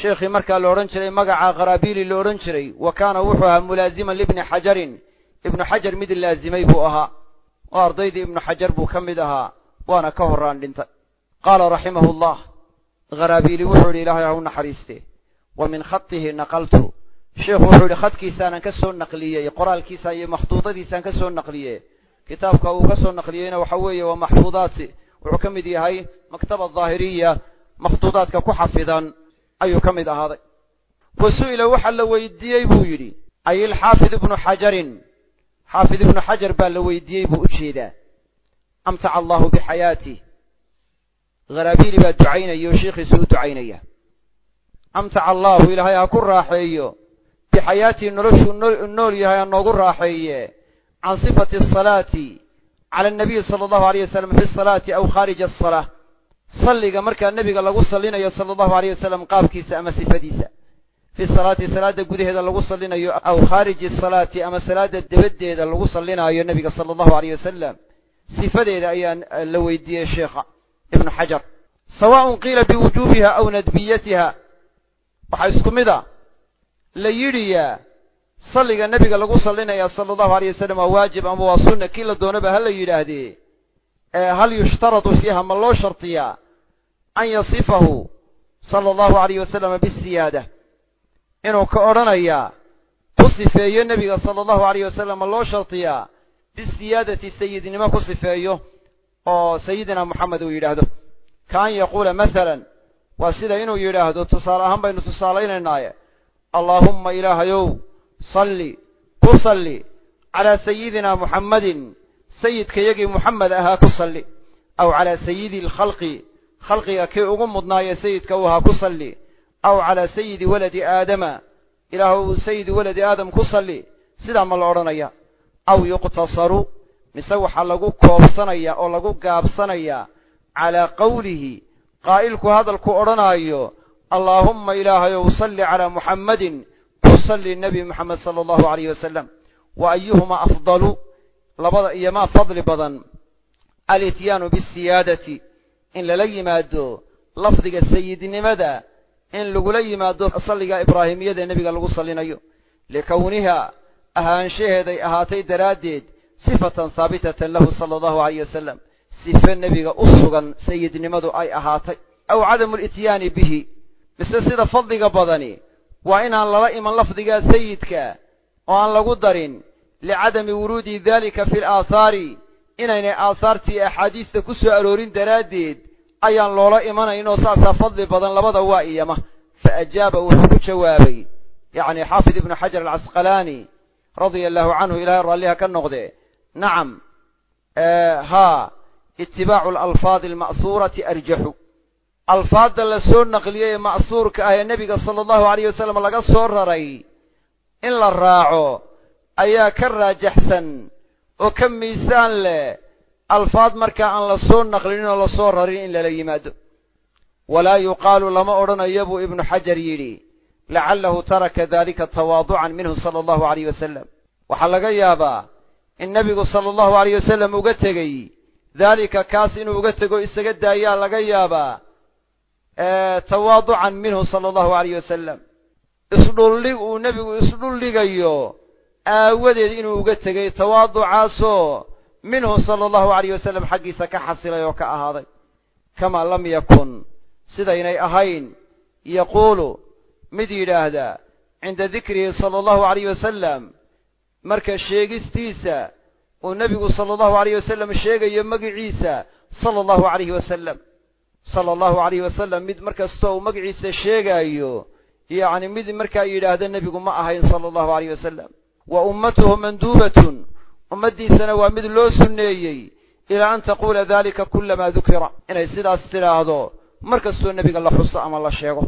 sheekhii markaa la odhan jiray magaca kharaabiili la odhan jiray wa kaana wuxuu ahaa mulaaziman libni xajarin ibnu xajar mid laazimay buu ahaa oo ardaydii ibnu xajar buu ka mid ahaa waana ka horraan dhintay. Qaala raximahu llah kharaabiili wuxuu yidhi ilaahay ha u naxariiste wa min khatihi naqaltu. Sheikhu wuxuu yidhi khadkiisaanan ka soo naqliyey qoraalkiisa iyo makhduudadiisaan ka soo naqliye kitaabka uu ka soo naqliyeyna waxa weeye waa maxfuudaat wuxuu ka mid yahay maktaba daahiriya makhduudaadka ku xafidan ayuu ka mid ahaaday. Wa su'ila waxaa la weydiiyey buu yidhi ay ilxaafid ibnu xajarin xaafid ibnu xajar baa la weydiiyey buu u jeedaa amtaca allahu bixayaatih haraabiili baa ducaynaya oo sheikhiisu u ducaynaya amtaca allaahu ilaahay ha ku raaxeeyo bixayaatii noloshuu nool yahay ha noogu raaxeeye can sifati asalaati cala annabiyi sala allahu alayh wasalam fi salaati aw khaarija asalaa salliga markaa nebiga lagu sallinayo sala allahu alayh wasalam qaabkiisa ama sifadiisa fi salaati salaadda gudaheeda lagu sallinayo aw khaariji asalaati ama salaadda debaddeeda lagu sallinaayo nebiga sala allahu alayh wasalam sifadeeda ayaa la weydiiyey sheekha ibnu xajar sawaaءun qiila biwujuubiha aw nadbiyatiha waxaa isku mid a la yidhiyaa salliga nebiga lagu sallinaya sala allahu wasalam waa waajib ama waa sunna kii la doonaba ha la yidhaahdee hal yushtaradu fiiha ma loo shartiyaa an yasifahu sala allahu alayh wasalama bisiyaada inuu ka odhanayaa ku sifeeyo nebiga sala allahu alayh wasalam loo shartiyaa bisiyaadati sayidnimo ku sifeeyo oo sayidina moxamed uu yidhaahdo. Ka an yaquula masalan waa sida inuu yidhaahdo tusaale ahaan baynu tusaalaynaynaaye allaahumma ilaahayow salli ku salli calaa sayidina muxammadin sayidkayagii muxamed ahaa ku salli aw calaa sayidi alkhalqi khalqiga kii ugu mudnaaye sayidka u ahaa ku salli aw calaa sayidi waladi aadama ilaahu sayidi waladi aadam ku salli sidaa ma la odhanaya aw yuqtasaru mise waxaa lagu koobsanaya oo lagu gaabsanaya calaa qowlihi qaa'ilku hadalku odhanaayo allaahumma ilaahayow salli calaa muxammadin ku salli nebi moxamed sala allahu alayh wasalam wa ayuhuma afdalu labada iyo maa fadli badan alityaanu bisiyaadati in lala yimaado lafdiga sayidnimada in lagula yimaado salliga ibraahimiyada nebiga lagu sallinayo. Likowniha ahaanshaheeday ahaatay daraaddeed sifatan haabitatan lahu sala allahu alayh wasalam sife nebiga u sugan sayidnimadu ay ahaatay. Aw cadamu lityaani bihi. Mise sida fadliga badani waa inaan lala iman lafdigaa sayidka oo aan lagu darin. Licadami wuruudi dalika fi alaahaari inaynay aahaartii axaadiista ku soo aroorin daraaddeed ayaan loola imanaynoo saasaa fadli badan labada waa iyama fa ajaaba wuxuu ku jawaabay yacni xaafid ibnu xajar alcasqalaani radia allahu canhu ilahay raalliha ka noqde nacam haa itibaacu alalfaadi alma'suurati arjaxu. Alfaadda la soo naqliyey ee ma'suurka ah ee nebiga sala allahu alayh wasalam laga soo raray in la raaco ayaa ka raajaxsan oo ka miisaan leh alfaad markaa aan la soo naqlinin oo la soo rarin in lala yimaado. Walaa yuqaalu lama odhanayo buu ibnu xajar yidhi lacallahu taraka dalika tawaaducan minhu sala allahu alayh wasalam waxaa laga yaabaa in nebigu sala allahu alayh wasalam uga tegey daalika kaas inuu uga tego isaga daayaa laga yaabaa tawaaducan minhu sala allahu alayh wasalam isdhullig uu nebigu isdhulligayo aawadeed inuu uga tegey tawaaducaasoo minhu sala allahu alayh wasalam xaggiisa ka xasilay oo ka ahaaday. Kamaa lam yakun sidaynay ahayn yaquulu mid yidhaahda cinda dikrihi sala allahu alayh wasalam marka sheegistiisa uu nebigu sala allahu alayh wasalam sheegayo magiciisa sala allahu alayhi wasalam sala allahu alayh wasalam mid markastoo uu magaciisa sheegaayo yacni mid markaa yidhaahda nebigu ma ahayn sala allahu alayh wasalam wa ummatuhu manduubatun ummaddiisana waa mid loo sunneeyey ilaa an taquula dalika kulamaa dukira. Inay sidaas tidhaahdo mar kastoo nebiga la xuso ama la sheego.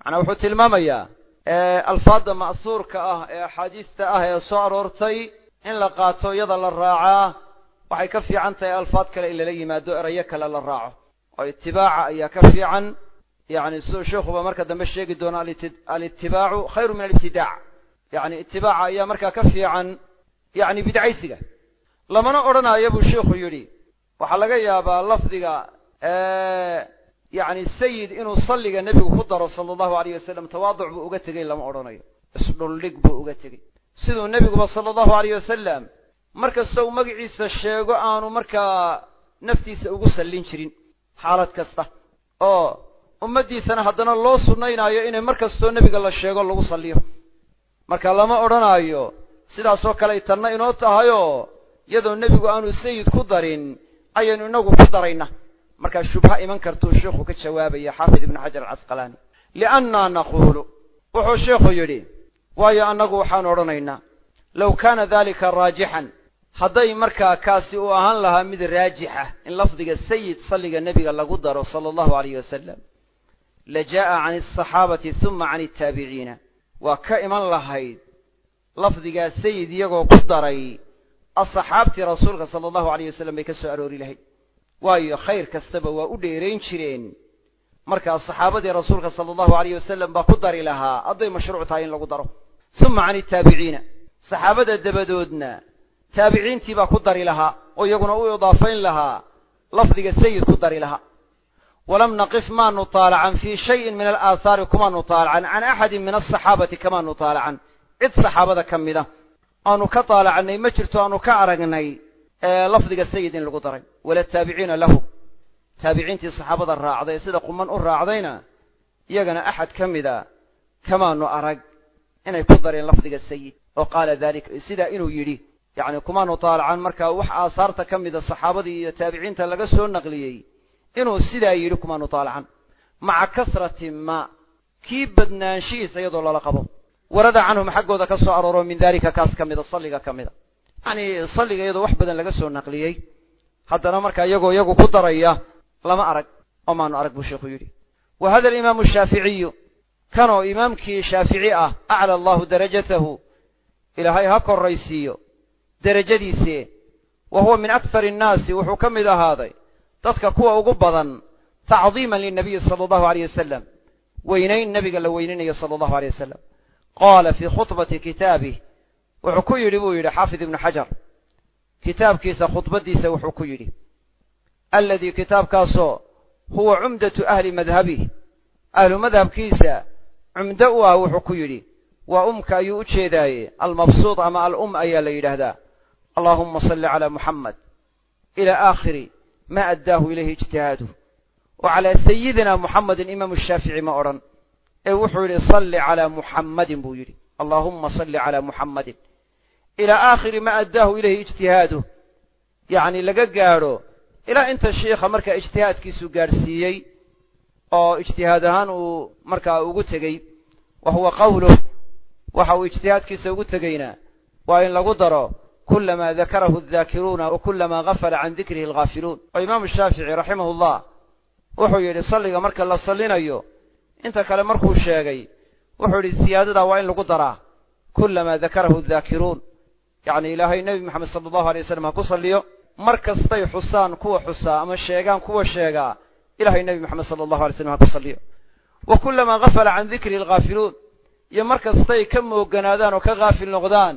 Macnaa wuxuu tilmaamayaa alfaadda ma'suurka ah ee axaadiista ah ee soo aroortay in la qaato iyada la raacaa waxay ka fiican tahay alfaad kale in lala yimaado erayo kale la raaco. Oo itibaaca ayaa ka fiican. Yani siduu sheikhuba marka dambe sheegi doono alitibaacu khayru min alibtidaac. Yani itibaaca ayaa markaa ka fiican yani bidcaysiga. Lamana odhanaayo buu sheikhu yidhi waxaa laga yaabaa lafdiga yani sayid inuu salliga nebigu ku daro sala allahu alayh wasalam tawaaduc buu uga tegey lama odhanayo. Isdhuldhig buu uga tegey siduu nebiguba sala allahu alayh wasalam mar kasta uu magaciisa sheego aanu markaa naftiisa ugu sallin jirin xaalad kasta. Oo ummaddiisana haddana loo sunnaynaayo inay mar kastoo nebiga la sheego lagu salliyo. Marka lama odhanaayo sidaasoo kale ay tanna inoo tahayoo iyadoo nebigu aanu sayid ku darin ayaynu inagu ku darayna. Markaa shubha iman kartuu sheikhu ka jawaabaya xaafid ibnu xajar alcasqalaani liannaa naquulu wuxuu sheikhu yidhi waayo annagu waxaan odhanaynaa low kaana dalika raajixan hadday markaa kaasi uu ahaan lahaa mid raajixa in lafdiga sayid salliga nebiga lagu daro sala allahu alayh wasalam la jaa'a can alsaxaabati huma can altaabiciina waa ka iman lahayd lafdigaa sayid iyagoo ku daray asxaabtii rasuulka sala allahu alayh wasalam bay ka soo aroori lahayd. Waayo khayr kastaba waa u dheerayn jireen. Markaa saxaabadii rasuulka sala allahu alayh wasalam baa ku dari lahaa hadday mashruuc tahay in lagu daro. Huma can altaabiciina saxaabada dabadoodna taabiciintii baa ku dari lahaa oo iyaguna u idaafayn lahaa lafdiga sayid ku dari lahaa. Walam naqif maanu taalacan fii shayin min alaahaari kumaanu taalacan can axadin min asaxaabati kamaanu taalacan cid saxaabada ka mida aanu ka taalacnay ma jirto aanu ka aragnay lafdiga sayid in lagu daray. Wala taabiciina lahu. Taabiciintii saxaabada raacday sida quman u raacdayna iyagana axad ka mida kamaanu arag inay ku dareen lafdiga sayid oo qaala dalik sidaa inuu yidhi yacni kumaanu taalacan markaa wax aasaarta ka mida saxaabadii iyo taabiciinta laga soo naqliyey inuu sidaa yidhi kumaanu taalacan maca kasrati ma kii badnaanshihiisa iyadoo lala qabo warada canhum xaggooda ka soo arooro min dalika kaas ka mida salliga ka mida. Yacni salliga iyadoo wax badan laga soo naqliyey haddana markaa iyagoo iyagu ku daraya lama arag oo maanu arag buu sheikhu yidhi. Wa hada alimaamu shaaficiyu kanoo imaamkii shaafici ah acla allahu darajatahu ilaahay ha korraysiiyo derajadiisii wa huwa min akhari annaasi wuxuu ka mid ahaaday dadka kuwa ugu badan tacdiiman linabiyi sala allahu aleyh wasalam weynayn nebiga la weynaynayo sala allahu aleyh wasalam qaala fii khudbati kitaabih wuxuu ku yidhi buu yidhi xaafid ibnu xajar kitaabkiisa khudbaddiisa wuxuu ku yidhi aladii kitaabkaasoo huwa cumdatu ahli madhabih ahlu madhabkiisa cumdo u ah wuxuu ku yidhi waa umka ayuu u jeedaaye almabsuud ama alum ayaa la yidhaahdaa allaahuma salli calaa muxamed ila aakhiri ma addaahu ilayhi ijtihaaduh oo calaa sayidina muxamedin imaamu shaafici ma odhan ee wuxuu yidhi salli calaa muxammadin buu yidhi. Allaahumma salli calaa muxammadin ilaa aakhiri ma addaahu ilayhi ijtihaaduh yacni laga gaadho ilaa inta shiikha markaa ijtihaadkiisu gaadhsiiyey oo ijtihaad ahaan uu markaa ugu tegey wa qawluh waxa uu ijtihaadkiisa ugu tegeyna waa in lagu daro kulamaa dakarahu adaakiruuna wa kulamaa gafala can dikrihi alghaafiluun. Oo imaamu shaafici raximahullah wuxuu yidhi salliga marka la sallinayo inta kale markuu sheegay wuxuu yidhi siyaadadaa waa in lagu daraa kulamaa dakarahu adaakiruun yacni ilaahay nebi moxamed sala allahu alay waslam ha ku salliyo mar kastay xusaan kuwa xusaa ama sheegaan kuwa sheegaa ilahay nebi moxamed sala allahu alay slam ha ku salliyo. Wa kulamaa gafala can dikrihi alghaafiluun iyo mar kastay ka mooganaadaan oo ka haafil noqdaan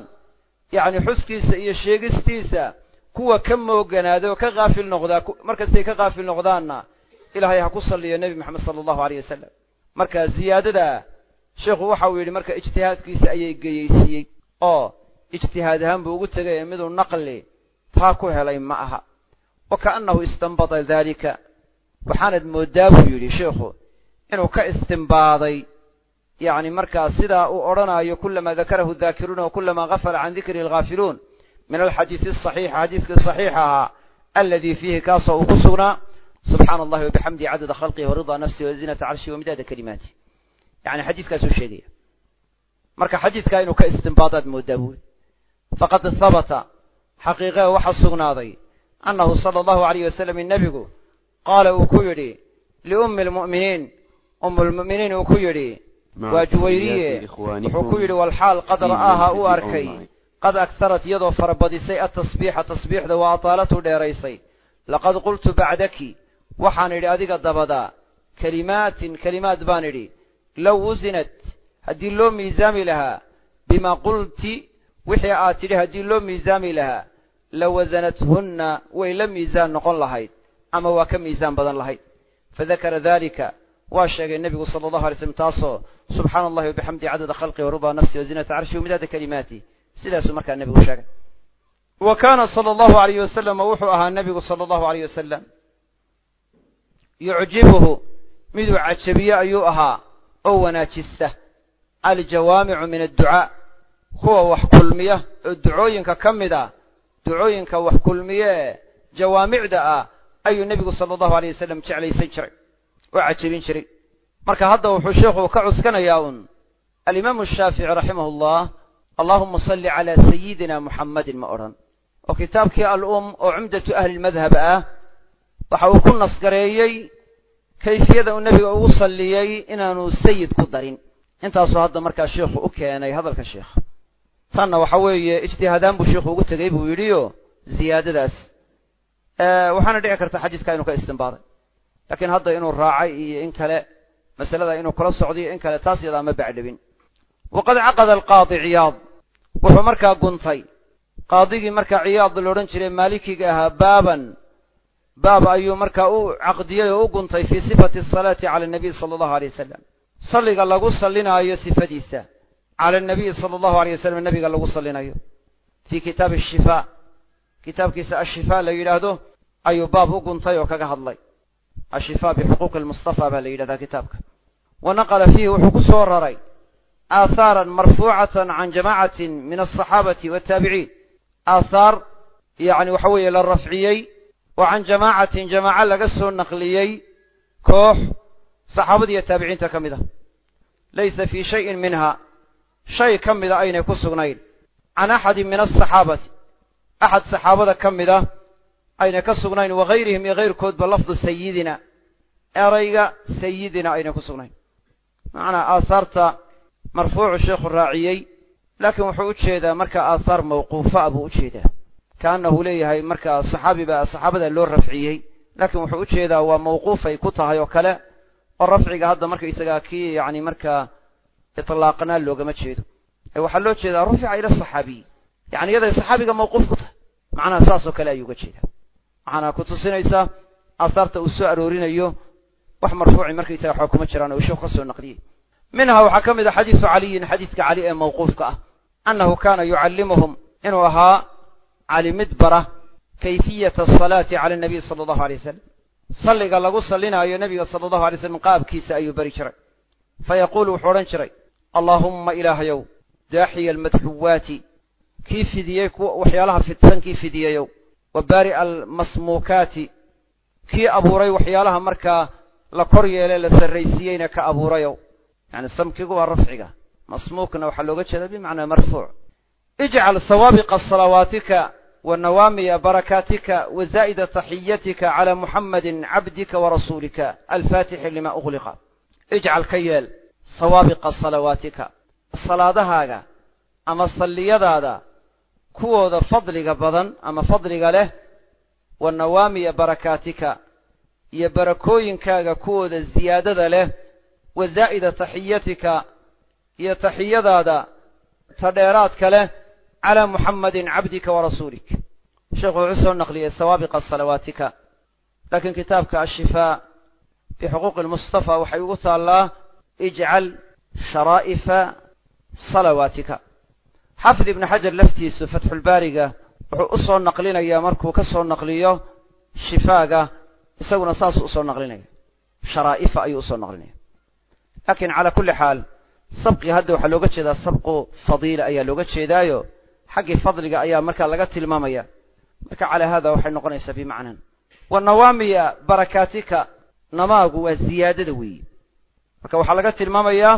yacni xuskiisa iyo sheegistiisa kuwa ka mooganaada oo ka haafil noqdaa mar kastay ka haafil noqdaanna ilaahay ha ku salliyo nebi moxamed sala allahu aleyh wasalam marka ziyaadada sheikhu waxa uu yidhi marka ijtihaadkiisa ayay geyeysiiyey oo ijtihaad ahaan buu ugu tegay miduu naqli taa ku helay ma aha. Wa kaannahu istanbada dalika waxaanad mooddaa buu yidhi sheikhu inuu ka istimbaaday yacni markaa sidaa uu odhanaayo kulamaa dakarahu daakiruuna wa kulamaa gafala can dikrihi alghaafiluun min alxadiisi asaxiix xadiidkii saxiixa ahaa aladii fiihi kaasoo uu ku sugnaa subxaana allahi wabixamdihi cadada khalqihi waridaa nafsihi wazinata carshihi wamidaada kalimaatih yani xadiidkaasuu sheegaya marka xadiidkaa inuu ka istimbaadaad mooddaa buuri faqad habata xaqiiqee waxa sugnaaday annahu sala allahu alayh wasalam nebigu qaala uu ku yidhi liummi almu'miniin. Ummulmu'miniin uu ku yidhi waa juwayriye. wuxuu ku yidhi walxaal qad ra'aaha uu arkay. qad agtarat iyadoo farabadisay atasbiixa tasbiixda wa ataalatu dheeraysay. Laqad qultu bacdaki waxaan idhi adiga dabadaa kelimaatin kelimaad baan idhi low wusinat haddii loo miisaami lahaa bima qulti wixii aad tidhi haddii loo miisaami lahaa la wasanathunna way la miisaan noqon lahayd ama waa ka miisaan badan lahayd. Fadakara dalika waa sheegay nebigu sala allahu alay slam taasoo subxaana allahi wabixamdi cadada khalqi waridaa nafsi wazinata carshi wamidaada kalimaati. Sidaasuu markaa nebigu sheegay. Wa kaana sala allahu alayh wasalama wuxuu ahaa nebigu sala allahu alayh wasalam yucjibuhu miduu cajabiye ayuu ahaa oo wanaajista. Aljawaamicu min adducaa kuwa wax kulmiya oo ducooyinka ka mid a ducooyinka wax kulmiye ee jawaamicda ah ayuu nebigu sala allahu alayh wasalam jeclaysan jiray oo cajabin jiray. Marka hadda wuxuu sheikhu ka cuskanayaa un alimaamu shaafici raximahu llah allahuma salli calaa sayidina muxammadin ma odhan. Oo kitaabkii al-um oo cumdatu ahlilmadhab ah waxa uu ku nasgareeyey kayfiyada uu nebiga ugu salliyey inaanu sayid ku darin. Intaasuu hadda markaa sheikhu u keenay hadalka sheikha tanna waxa weeye ijtihaadaan buu sheikhu ugu tegey buu yidhiyo ziyaadadaas. Waxaana dhici karta xadiidka inuu ka istinbaaday. Laakiin hadda inuu raacay iyo in kale masalada inuu kula socdiyo in kale taas yadaa ma bacdhabin waqad caqada alqaadi ciyaad. Wuxuu markaa guntay. Qaadigii markaa ciyaad la odhan jiray maalikiga ahaa baaban baab ayuu markaa u caqdiyey oo u guntay fii sifati asalaati cala anabiy sala allahu alay wasalam salliga lagu sallinaayo sifadiisa. Cala anabiyi sala allahu alay wasalam nebiga lagu sallinayo. Fii kitaabi ashifaa kitaabkiisa ashifaa la yidhaahdo ayuu baab u guntay oo kaga hadlay. Ashifaa bixuquuqi almustafa baa la yidhahdaa kitaabka. Wa naqala fiihi wuxuu ku soo raray aahaaran marfuucatan can jamaacatin min alsaxaabati waataabiciin aathaar yacni waxa weeye oo can jamaacatin jamaaco laga soo naqliyey koox saxaabada iyo taabiciinta ka mid ah. Laysa fii shayin minha shay ka mida aynay ku sugnayn. Can axadin min asaxaabati axad saxaabada ka mid ah aynay ka sugnayn wagayrihim iyo kayrkoodba lafdu sayidina erayga sayidina aynay ku sugnayn. Macnaa aahaarta marfuucu sheekhu raaciyey laakiin wuxuu u jeedaa markaa aahaar mawquufa buu u jeedaa kaannahu leeyahay markaa saxaabi baa saxaabada loo rafciyey. Laakiin wuxuu u jeedaa waa mawquufay ku tahay oo kale oo rafciga hadda markaysagaa kii yacni markaa itlaaqnaa loogama jeedo. Ee waxaa loo jeedaa rufica ila saxaabiyi yacni iyaday saxaabiga mawquuf ku tahay. Macnaha saasoo kale ayuu uga jeedaa. Waxaana ku tusinaysaa aahaarta uu soo aroorinayo wax marfuuci markaysaga waxba kuma jiraan oo sheekhu ka soo naqliyey. Minhaa waxaa ka mid a xadiisu caliyin xadiiska cali ee mawquufka ah. Annahu kaana yucallimuhum inuu ahaa cali mid bara kayfiyata asalaati cala anabiy sala allahu alay wasalam salliga lagu sallinaayo nebiga sala allahu alay slam qaabkiisa ayuu bari jiray. Fayaquulu wuxuu odhan jiray allaahumma ilaahayow daaxiya almadxuwaati kii fidiyey waxyaalaha fidsan kii fidiyeyow wa baari'a almasmuukaati kii abuuray waxyaalaha markaa la kor yeelay la sarraysiiyeyna ka abuurayow. Yani samkigu waa rafciga. Masmuukna waxaa looga jeedaa bimacnaa marfuuc. Ijcal sawaabiqa salawaatika zaa'ida taxiyatika cala muxammadin cabdika wa rasuulika alfaatixi lima ughliqa. Ijcal ka yeel sawaabiqa salawaatika. Salaadahaaga ama salliyadaada kuwooda fadliga badan ama fadliga leh wa nawaamiya barakaatika iyo barakooyinkaaga kuwooda ziyaadada leh wa zaa'ida taxiyatika iyo taxiyadaada ta dheeraadka leh calaa muxammadin cabdika wa rasuulik sheekhu wuxuu soo naqliyey sawaabiqa salawaatika laakiin kitaabka ashifaa bixuquuqi almustafa waxay ugu taallaa ijcal sharaa'ifa salawaatika xaafid ibnu xajar laftiisu fatxulbaariga wuxuu u soo naqlinayaa markuu ka soo naqliyo shifaaga isaguna saasuu u soo naqlinaya sharaa'ifa ayuu u soo naqlinaya laakiin calaa kulli xaal sabqi hadda waxaa looga jeedaa sabqu fadiila xaggii fadliga ayaa markaa laga tilmaamaya. Marka calaa hada waxay noqonaysaa bimacnan wa nawaamiya barakaatika namaagu waa ziyaadada weeye marka waxaa laga tilmaamayaa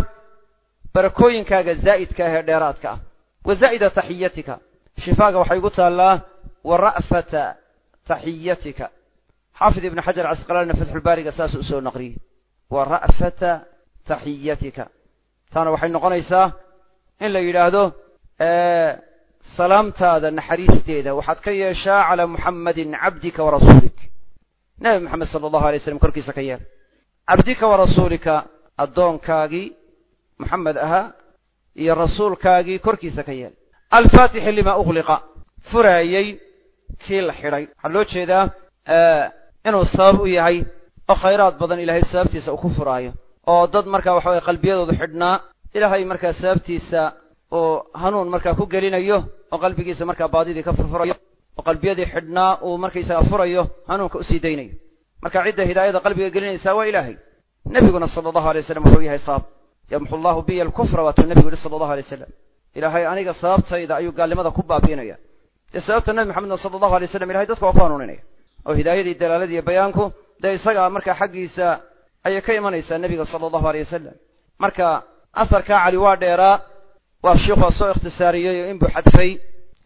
barakooyinkaaga zaa'idka ah ee dheeraadka ah. Wa zaa'ida taxiyatika shifaaga waxay igu taallaa wa ra'fata taxiyatika. Xaafid ibnu xajar casqalaanina fatxulbaariga saasuu u soo naqliyey wa ra'fata taxiyatika. Taana waxay noqonaysaa in la yidhaahdo salaamtaada naxariisteeda waxaad ka yeeshaa calaa muxammadin cabdika wa rasuulik. Nebi moxamed sala allahu alay slam korkiisa ka yeel cabdika wa rasuulika addoonkaagii moxamed ahaa iyo rasuulkaagii korkiisa ka yeel alfaatixi lima ughliqa furaayey kii la xidhay. Waxaa loo jeedaa inuu sabab u yahay oo khayraad badan ilaahay sababtiisa uu ku furaayo. Oo dad markaa waxa weye qalbiyadoodu xidhnaa ilaahay markaa sababtiisa uu hanuun markaa ku gelinayo oo qalbigiisa markaa baadidii ka furfurayo oo qalbiyadii xidhnaa uu markaysaga furayo hanuunka u sii daynayo. Marka cidda hidaayada qalbiga gelinaysaa waa ilaahay. Nebiguna sala allahu alay waslam wuxuu yahay sabab yamxu allahu biya alkufra waatuu nebigu yihi sala allahu alay wasalam ilaahay aniga sababtayda ayuu gaalnimada ku baabi'inaya dee sababta nebi maxamedna sala allahu alay waslam ilahay dadka waa ku hanuuninaya. Oo hidaayadii dalaaladii iyo bayaanku dee isagaa markaa xaggiisa ayay ka imanaysaa nebiga sala allahu alay wasalam marka asarkaa cali waa dheeraa waa shiikhu waa soo ikhtisaariyey oo inbuu xadfay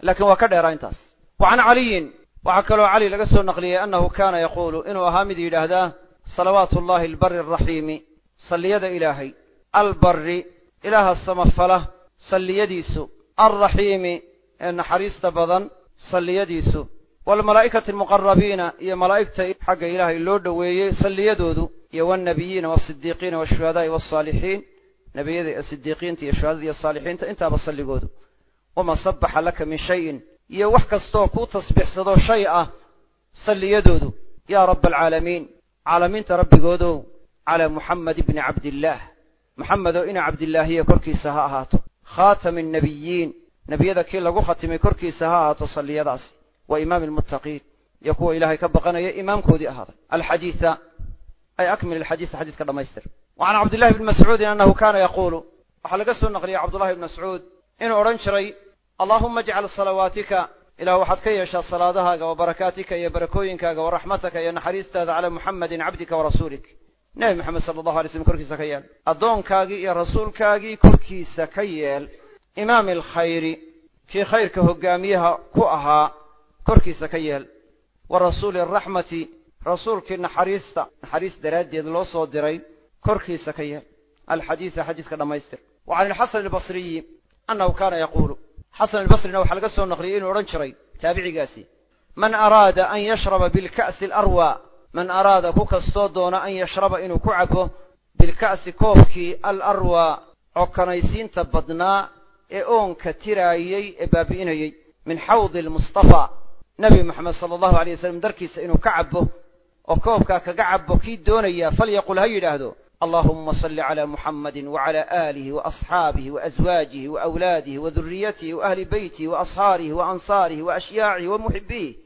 laakiin waa ka dheeraa intaas. Wa can caliyin waxaa kaloo cali laga soo naqliyey annahu kaana yaquulu inuu ahaa mid yidhaahdaa salawaatu ullahi albari alraxiimi salliyada ilaahay albarri ilaaha samafala salliyadiisu alraxiimi ee naxariista badan salliyadiisu waalmalaa'ikati almuqarabiina iyo malaa'igta xagga ilaahay loo dhoweeyey salliyadoodu iyo waalnabiyiina waasidiiqiina waashuhadaa'i wasaalixiin nebiyada iyo sidiiqiinta iyo shuhadada iyo saalixiinta intaaba salligoodu. Wamaa sabbaxa laka min shayin. Iyo wax kastoo kuu tasbiixsado shay ah salliyadoodu. Yaa rabba alcaalamiin caalamiinta rabbigoodow calaa muxamed ibni cabdillaah maxamedoo ina cabdillaahiya korkiisa ha ahaato. Khaatami annabiyiin nebiyada kii lagu khatimay korkiisa ha ahaato salliyadaasi. Wa imaami almuttaqiin iyo kuwa ilaahay ka baqanaya imaamkoodii ahaaday. Alxadiida ay akmil alxadiisa xadiiska dhammaystir wa can cabdillahi bni mascuudin annahu kaana yaquulu waxaa laga soo naqliyey cabdullahi ibni mascuud inuu odhan jiray allaahuma ajcal salawaatika ilah waxaad ka yeeshaa salaadahaaga wa barakaatika iyo barakooyinkaaga wa raxmataka iyo naxariistaada calaa muxamedin cabdika wa rasuulik nebi moxamed sala allahu alay slm korkiisa ka yeel addoonkaagii iyo rasuulkaagii korkiisa ka yeel imaami alkhayri kii khayrka hoggaamiyaha ku ahaa korkiisa ka yeel wa rasuuli araxmati rasuulkii naxariista naxariis daraaddeed loo soo diray korkiisa ka yeel alxadiisa xadiiska dhammaystir. Wa can ilxasan albasriyi annahu kaana yaquulu. Xasan albasrina waxaa laga soo naqliyey inuu odhan jiray taabicigaasi. Man araada an yashraba bilka'si alarwa. Man araada ku kastoo doona an yashraba inuu ku cabo bilka'si koofkii alarwa cokanaysiinta badnaa ee oonka tiraayey ee baabi'inayey. Min xawdi almustafaa nebi moxamed sala allahu alay wasalam darkiisa inuu ka cabo oo koobkaa kaga cabo kii doonaya falyaqul ha yidhaahdo allahuma salli calaa muxammadin wacala aalihi waasxaabihi waaswaajihi waawlaadihi waduriyatihi waahli beytihi waashaarihi waansaarihi waashyaacihi wamuxibiih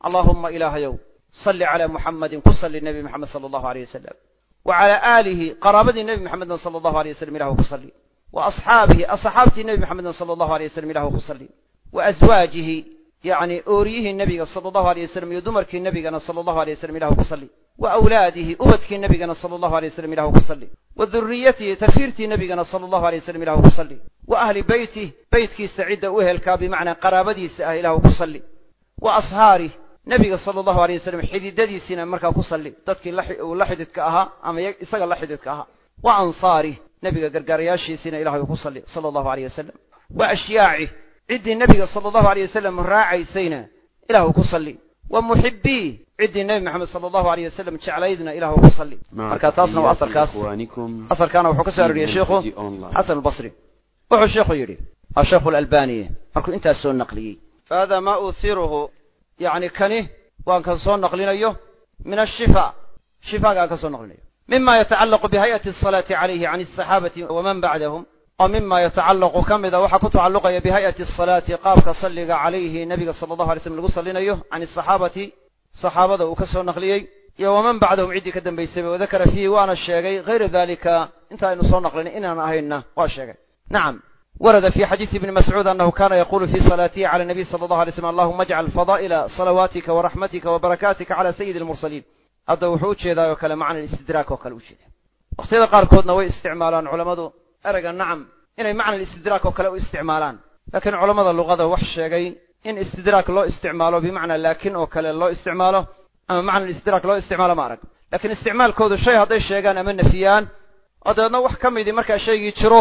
allahuma ilaahayow salli calaa muxammadin ku salli nebi moxamed sala allahu aleyh wasalam wa calaa aalihi qaraabadii nebi moxamedna sala allahu alay wasalam ilahu ku salli. Wa asxaabihi asxaabtii nebi moxamedna sala allahu alay wasalam ilahu ku salli. Wa aswaajihi yacni ooriyihii nebiga sala allahu alay wasalam iyo dumarkii nebigana awlaadihi ubadkii nebigana sala allahu alay wasalam ilahu ku salli wa duriyatihi tafiirtii nebigana sala allahu alay wasalam ilahu ku salli wa ahli beytih beytkiisa cidda u ehelkaa bimacnaa qaraabadiisa ah ilahu ku salli wa ashaarih nebiga sala allahu alay wasalam xididadiisiina markaa ku salli dadkii la xididka ahaa ama isaga la xididka ahaa. Wa ansaarih nebiga gargaarayaashiisiina ilahay ku salli sala allahu aleyh wasalam wa ashyaacih ciddii nebiga sala allahu aleyh wasalam raacaysayna ilahu ku salli wa muxibiih ciddii nebi moxamed sala allahu aleyh wasalam jeclaydna ilahu ku salli marka taasna waa asarkaas asarkaana wuxuu ka soo aroriyey sheikhu xasan albasri wuxuu sheikhu yidhi waa sheikhu alalbaniye markuu intaas soo naqliyey fahada ma uuhiruhu yacni kani waan ka soo naqlinayo min ashifa shifaaga aan ka soo naqlinayo mima yatacallaqu bihay'ati asalaati calayhi can asaxaabati waman bacdahum oo mima yatacallaqu ka mida waxaa ku tacalluqaya bihay'ati asalaati qaabka salliga calayhi nebiga sala allahu alay slam lagu sallinayo can asaxaabati saxaabada uu ka soo naqliyey iyo waman bacdahum ciddii ka dambaysayba wadakara fiihi waana sheegay hayra dalika inta aynu soo naqlinay inaan ahaynna waa sheegay. Nacam warada fi xadiisi ibni mascuud annahu kana yaqulu fi salaatihi cala nabiy sala allahu alay slam allahuma ajcal fadaa'ila salawaatika waraxmatika wabarakaatika cala sayidi almursaliin hadda wuxuu u kale macna alistidraak oo kale u jeeda qaarkoodna way isticmaalaan culammadu ereyga nacam inay macna alistidraak oo kale u isticmaalaan. Laakiin culammada luqada wax sheegay in istidraak loo isticmaalo bimacnaa laakin oo kale loo isticmaalo ama macna istidraak loo isticmaalo ma arag. Lakiin isticmaalkoodu shay hadday sheegaan ama nafiyaan oo dabeedna wax ka midii markaa shaygii jiro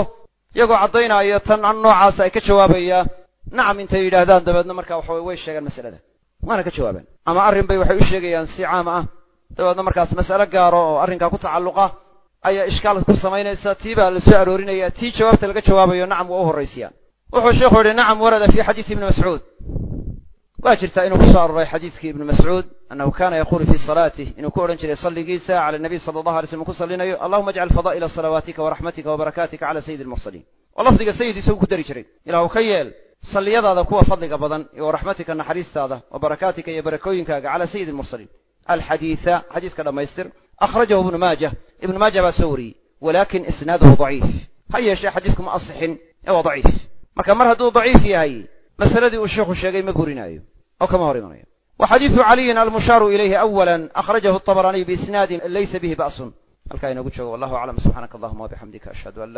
iyagoo caddaynaayo tan noocaasa ay ka jawaabayaan nacam intay yidhaahdaan dabeedna markaa waxa way sheegaan masalada. Waana ka jawaabaan ama arrin bay waxay u sheegayaan si caam ah. Dabeedna markaas mas'alo gaaro oo arrinkaa ku tacalluqa ayaa ishkaal ku samaynaysa tii baa la soo aroorinaya tii jawaabta laga jawaabayo nacam waa u horraysiyaan wuxuu sheikhu yidhi nacam warada fi xadiisi ibni mascuud. Waa jirtaa inuu ku soo aroray xadiidkii ibni mascuud annahu kana yaquulu fii salaatih inuu ku odhan jiray salligiisa cala nabiy sala allahu alay slm ku sallinayo allahuma ajcal fadaa'ila salawaatika waraxmatika wabarakaatika cala sayidi almursaliin oo lafdiga sayid isagu ku dari jiray. Ilahu ka yeel salliyadaada kuwa fadliga badan iyo waraxmatika naxariistaada wa barakaatika iyo barakooyinkaaga cala sayidi almursaliin alxadiida xadiiska dhammaystir akhrajahu ibnu maajah ibnu maajah baa soo wariyey walaakin isnaaduhu daciif ha yeeshee xadiidku ma asixin ee waa daciif marka mar hadduu daciif yahay masaladii uu sheikhu sheegay ma gurinaayo oo kama hor imanayo wa xadiidu caliyin almushaaru ilayhi awala akhrajahu aطabaraniy biisnaadin laysa bihi ba'sun halkaa inoogu joogo wallahu aclam subxaanaka allahuma wabixamdika ashhadu an